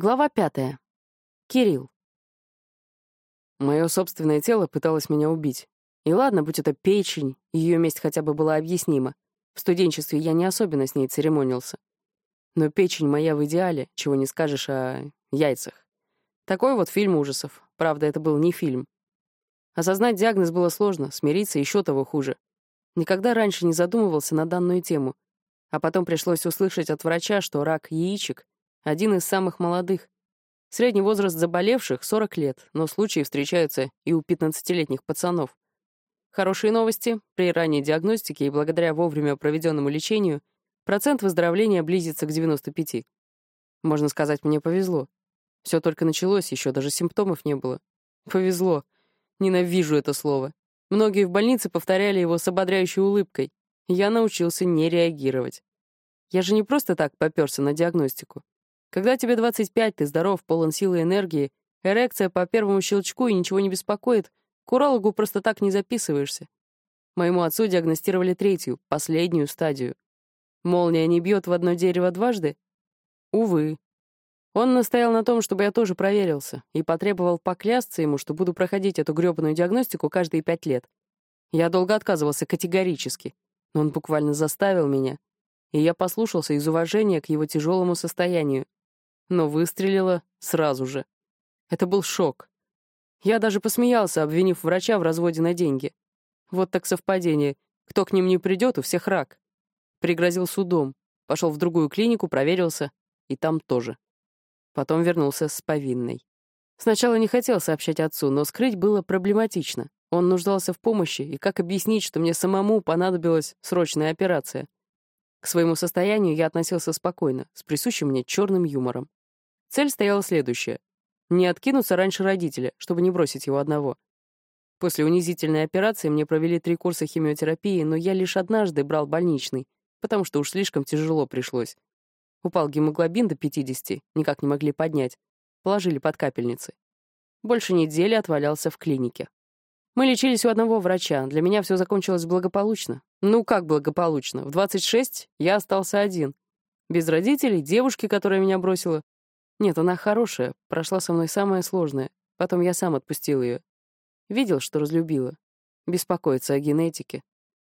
Глава пятая. Кирилл. Мое собственное тело пыталось меня убить. И ладно, будь это печень, ее месть хотя бы была объяснима. В студенчестве я не особенно с ней церемонился. Но печень моя в идеале, чего не скажешь о яйцах. Такой вот фильм ужасов. Правда, это был не фильм. Осознать диагноз было сложно, смириться еще того хуже. Никогда раньше не задумывался на данную тему. А потом пришлось услышать от врача, что рак яичек один из самых молодых. Средний возраст заболевших — 40 лет, но случаи встречаются и у 15-летних пацанов. Хорошие новости. При ранней диагностике и благодаря вовремя проведенному лечению процент выздоровления близится к 95. Можно сказать, мне повезло. Все только началось, еще даже симптомов не было. Повезло. Ненавижу это слово. Многие в больнице повторяли его с ободряющей улыбкой. Я научился не реагировать. Я же не просто так попёрся на диагностику. Когда тебе 25, ты здоров, полон силы и энергии, эрекция по первому щелчку и ничего не беспокоит, к урологу просто так не записываешься. Моему отцу диагностировали третью, последнюю стадию. Молния не бьет в одно дерево дважды? Увы. Он настоял на том, чтобы я тоже проверился, и потребовал поклясться ему, что буду проходить эту грёбаную диагностику каждые пять лет. Я долго отказывался категорически, но он буквально заставил меня, и я послушался из уважения к его тяжелому состоянию но выстрелила сразу же. Это был шок. Я даже посмеялся, обвинив врача в разводе на деньги. Вот так совпадение. Кто к ним не придет, у всех рак. Пригрозил судом. Пошел в другую клинику, проверился. И там тоже. Потом вернулся с повинной. Сначала не хотел сообщать отцу, но скрыть было проблематично. Он нуждался в помощи, и как объяснить, что мне самому понадобилась срочная операция? К своему состоянию я относился спокойно, с присущим мне черным юмором. Цель стояла следующая — не откинуться раньше родителя, чтобы не бросить его одного. После унизительной операции мне провели три курса химиотерапии, но я лишь однажды брал больничный, потому что уж слишком тяжело пришлось. Упал гемоглобин до 50, никак не могли поднять. Положили под капельницы. Больше недели отвалялся в клинике. Мы лечились у одного врача, для меня все закончилось благополучно. Ну как благополучно? В 26 я остался один. Без родителей, девушки, которая меня бросила, нет, она хорошая, прошла со мной самое сложное. Потом я сам отпустил ее. Видел, что разлюбила. Беспокоиться о генетике.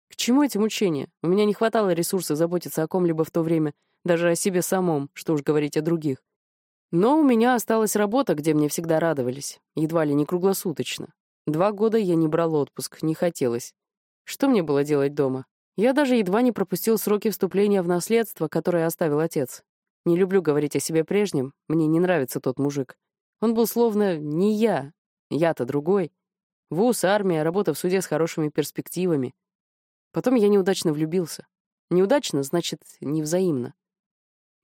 К чему эти мучения? У меня не хватало ресурсов заботиться о ком-либо в то время, даже о себе самом, что уж говорить о других. Но у меня осталась работа, где мне всегда радовались, едва ли не круглосуточно. Два года я не брал отпуск, не хотелось. Что мне было делать дома? Я даже едва не пропустил сроки вступления в наследство, которое оставил отец. Не люблю говорить о себе прежнем, мне не нравится тот мужик. Он был словно не я, я-то другой. Вуз, армия, работа в суде с хорошими перспективами. Потом я неудачно влюбился. Неудачно, значит, невзаимно.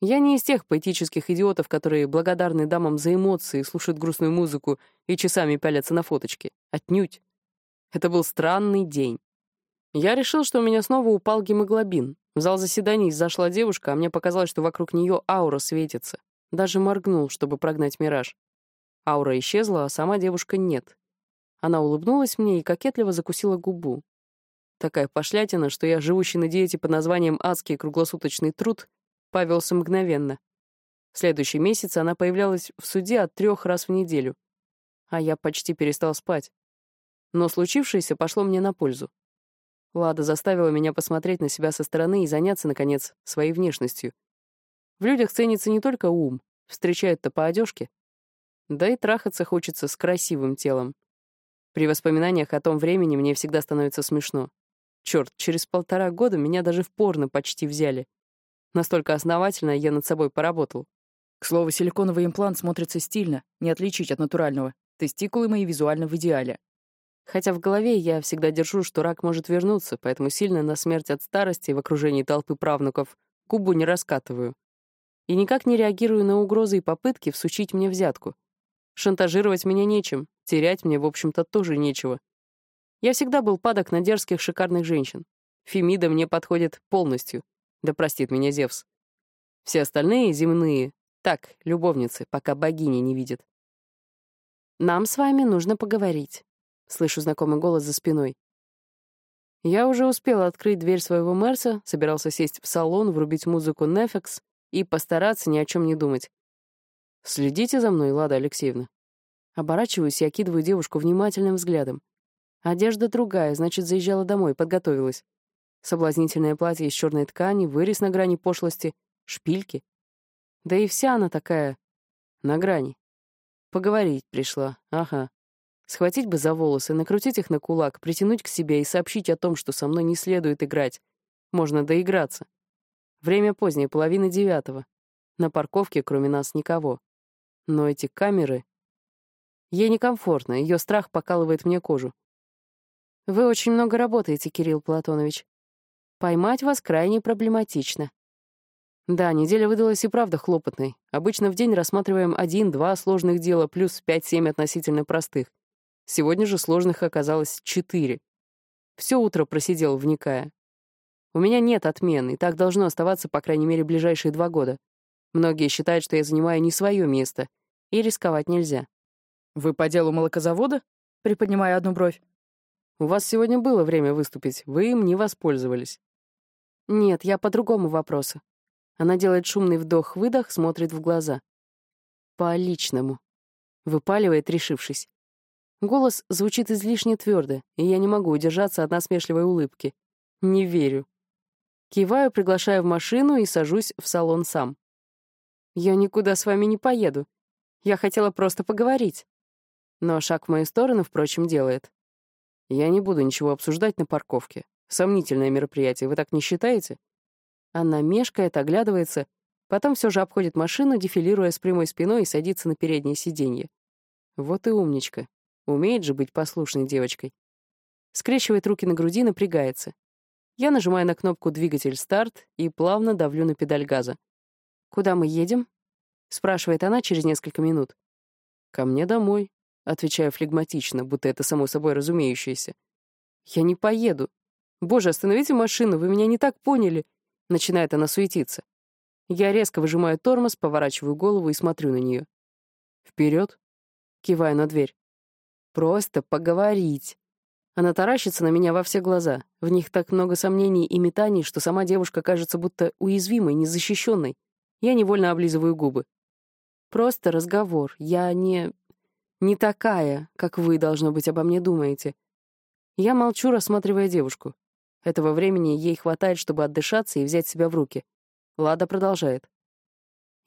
Я не из тех поэтических идиотов, которые благодарны дамам за эмоции, слушают грустную музыку и часами пялятся на фоточки. Отнюдь. Это был странный день. Я решил, что у меня снова упал гемоглобин, в зал заседаний зашла девушка, а мне показалось, что вокруг нее аура светится. Даже моргнул, чтобы прогнать мираж. Аура исчезла, а сама девушка нет. Она улыбнулась мне и кокетливо закусила губу. Такая пошлятина, что я, живущий на диете под названием «Адский круглосуточный труд», повелся мгновенно. В следующий месяц она появлялась в суде от трех раз в неделю. А я почти перестал спать. Но случившееся пошло мне на пользу. Лада заставила меня посмотреть на себя со стороны и заняться, наконец, своей внешностью. В людях ценится не только ум, встречают-то по одежке. Да и трахаться хочется с красивым телом. При воспоминаниях о том времени мне всегда становится смешно. Черт, через полтора года меня даже в порно почти взяли. Настолько основательно я над собой поработал. К слову, силиконовый имплант смотрится стильно, не отличить от натурального. Тестикулы мои визуально в идеале. Хотя в голове я всегда держу, что рак может вернуться, поэтому сильно на смерть от старости в окружении толпы правнуков губу не раскатываю. И никак не реагирую на угрозы и попытки всучить мне взятку. Шантажировать меня нечем, терять мне, в общем-то, тоже нечего. Я всегда был падок на дерзких, шикарных женщин. Фемида мне подходит полностью. Да простит меня Зевс. Все остальные земные, так, любовницы, пока богини не видят. Нам с вами нужно поговорить. Слышу знакомый голос за спиной. Я уже успел открыть дверь своего Мерса, собирался сесть в салон, врубить музыку Нефекс и постараться ни о чем не думать. Следите за мной, Лада Алексеевна. Оборачиваюсь и окидываю девушку внимательным взглядом. Одежда другая, значит, заезжала домой, подготовилась. Соблазнительное платье из черной ткани, вырез на грани пошлости, шпильки. Да и вся она такая на грани. Поговорить пришла, ага. Схватить бы за волосы, накрутить их на кулак, притянуть к себе и сообщить о том, что со мной не следует играть. Можно доиграться. Время позднее, половина девятого. На парковке, кроме нас, никого. Но эти камеры... Ей некомфортно, ее страх покалывает мне кожу. Вы очень много работаете, Кирилл Платонович. Поймать вас крайне проблематично. Да, неделя выдалась и правда хлопотной. Обычно в день рассматриваем один-два сложных дела плюс пять-семь относительно простых. Сегодня же сложных оказалось четыре. Все утро просидел, вникая. У меня нет отмен, и так должно оставаться, по крайней мере, ближайшие два года. Многие считают, что я занимаю не свое место, и рисковать нельзя. «Вы по делу молокозавода?» — приподнимая одну бровь. «У вас сегодня было время выступить, вы им не воспользовались». «Нет, я по другому вопросу». Она делает шумный вдох-выдох, смотрит в глаза. «По личному». Выпаливает, решившись. Голос звучит излишне твердо, и я не могу удержаться от насмешливой улыбки. Не верю. Киваю, приглашаю в машину и сажусь в салон сам. «Я никуда с вами не поеду. Я хотела просто поговорить». Но шаг в мою сторону, впрочем, делает. «Я не буду ничего обсуждать на парковке. Сомнительное мероприятие, вы так не считаете?» Она мешкает, оглядывается, потом все же обходит машину, дефилируя с прямой спиной и садится на переднее сиденье. Вот и умничка. Умеет же быть послушной девочкой. Скрещивает руки на груди, напрягается. Я нажимаю на кнопку «Двигатель старт» и плавно давлю на педаль газа. «Куда мы едем?» — спрашивает она через несколько минут. «Ко мне домой», — отвечаю флегматично, будто это само собой разумеющееся. «Я не поеду. Боже, остановите машину, вы меня не так поняли!» Начинает она суетиться. Я резко выжимаю тормоз, поворачиваю голову и смотрю на нее. «Вперед!» — киваю на дверь. «Просто поговорить!» Она таращится на меня во все глаза. В них так много сомнений и метаний, что сама девушка кажется будто уязвимой, незащищенной. Я невольно облизываю губы. Просто разговор. Я не... не такая, как вы, должно быть, обо мне думаете. Я молчу, рассматривая девушку. Этого времени ей хватает, чтобы отдышаться и взять себя в руки. Лада продолжает.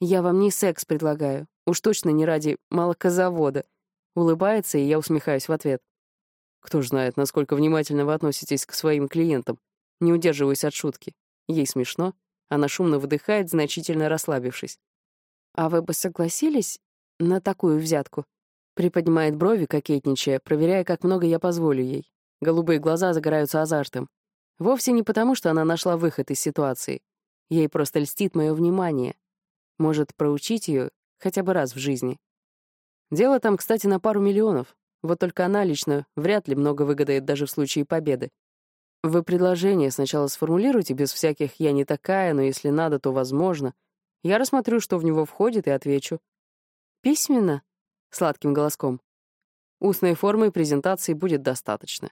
«Я вам не секс предлагаю. Уж точно не ради молокозавода». Улыбается, и я усмехаюсь в ответ. Кто ж знает, насколько внимательно вы относитесь к своим клиентам. Не удерживаюсь от шутки. Ей смешно. Она шумно выдыхает, значительно расслабившись. «А вы бы согласились на такую взятку?» Приподнимает брови, кокетничая, проверяя, как много я позволю ей. Голубые глаза загораются азартом. Вовсе не потому, что она нашла выход из ситуации. Ей просто льстит мое внимание. Может, проучить ее хотя бы раз в жизни. Дело там, кстати, на пару миллионов. Вот только она лично вряд ли много выгодает даже в случае победы. Вы предложение сначала сформулируйте без всяких «я не такая, но если надо, то возможно». Я рассмотрю, что в него входит, и отвечу. «Письменно?» — сладким голоском. Устной формы презентации будет достаточно.